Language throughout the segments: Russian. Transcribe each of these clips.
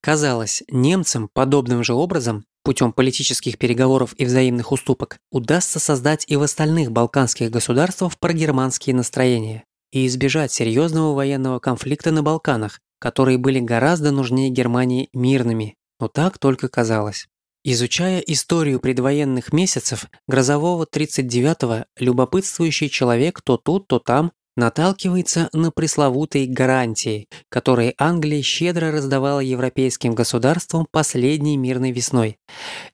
Казалось, немцам подобным же образом, путем политических переговоров и взаимных уступок, удастся создать и в остальных балканских государствах прогерманские настроения и избежать серьезного военного конфликта на Балканах, которые были гораздо нужнее Германии мирными, но так только казалось. Изучая историю предвоенных месяцев грозового 39-го, любопытствующий человек то тут, то там наталкивается на пресловутые гарантии, которые Англия щедро раздавала европейским государствам последней мирной весной.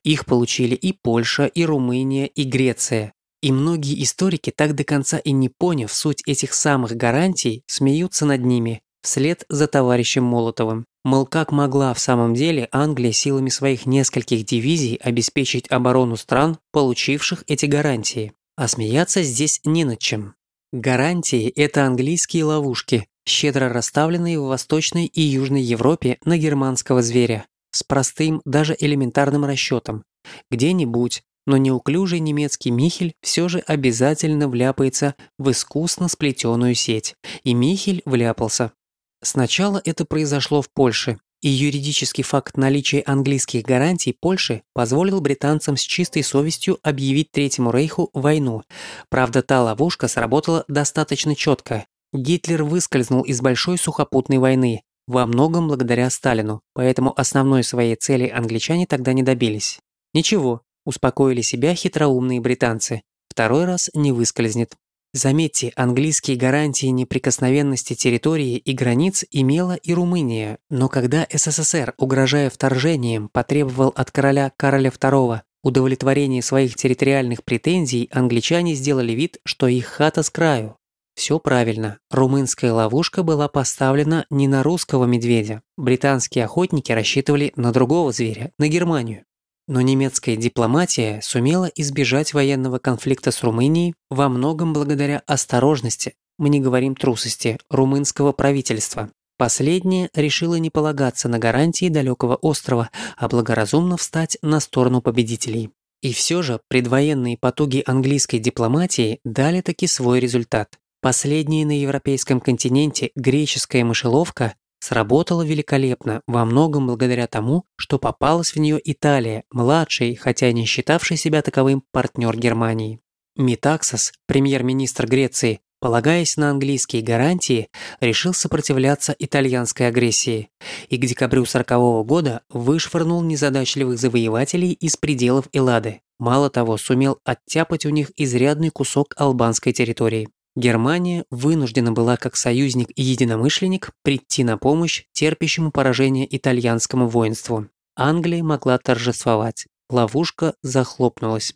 Их получили и Польша, и Румыния, и Греция. И многие историки, так до конца и не поняв суть этих самых гарантий, смеются над ними, вслед за товарищем Молотовым. Мол, как могла в самом деле Англия силами своих нескольких дивизий обеспечить оборону стран, получивших эти гарантии? А смеяться здесь не над чем. Гарантии – это английские ловушки, щедро расставленные в Восточной и Южной Европе на германского зверя, с простым, даже элементарным расчетом. Где-нибудь, но неуклюжий немецкий Михель все же обязательно вляпается в искусно сплетенную сеть. И Михель вляпался. Сначала это произошло в Польше, и юридический факт наличия английских гарантий Польши позволил британцам с чистой совестью объявить Третьему Рейху войну. Правда, та ловушка сработала достаточно четко. Гитлер выскользнул из большой сухопутной войны, во многом благодаря Сталину, поэтому основной своей цели англичане тогда не добились. Ничего, успокоили себя хитроумные британцы. Второй раз не выскользнет. Заметьте, английские гарантии неприкосновенности территории и границ имела и Румыния, но когда СССР, угрожая вторжением, потребовал от короля Кароля II удовлетворения своих территориальных претензий, англичане сделали вид, что их хата с краю. Все правильно, румынская ловушка была поставлена не на русского медведя. Британские охотники рассчитывали на другого зверя, на Германию. Но немецкая дипломатия сумела избежать военного конфликта с Румынией во многом благодаря осторожности, мы не говорим трусости, румынского правительства. Последнее решило не полагаться на гарантии далекого острова, а благоразумно встать на сторону победителей. И все же предвоенные потуги английской дипломатии дали таки свой результат. Последняя на европейском континенте греческая мышеловка сработала великолепно, во многом благодаря тому, что попалась в нее Италия, младший, хотя не считавший себя таковым партнер Германии. Митаксос, премьер-министр Греции, полагаясь на английские гарантии, решил сопротивляться итальянской агрессии и к декабрю 40 года вышвырнул незадачливых завоевателей из пределов Эллады. Мало того, сумел оттяпать у них изрядный кусок албанской территории. Германия вынуждена была как союзник и единомышленник прийти на помощь терпящему поражение итальянскому воинству. Англия могла торжествовать. Ловушка захлопнулась.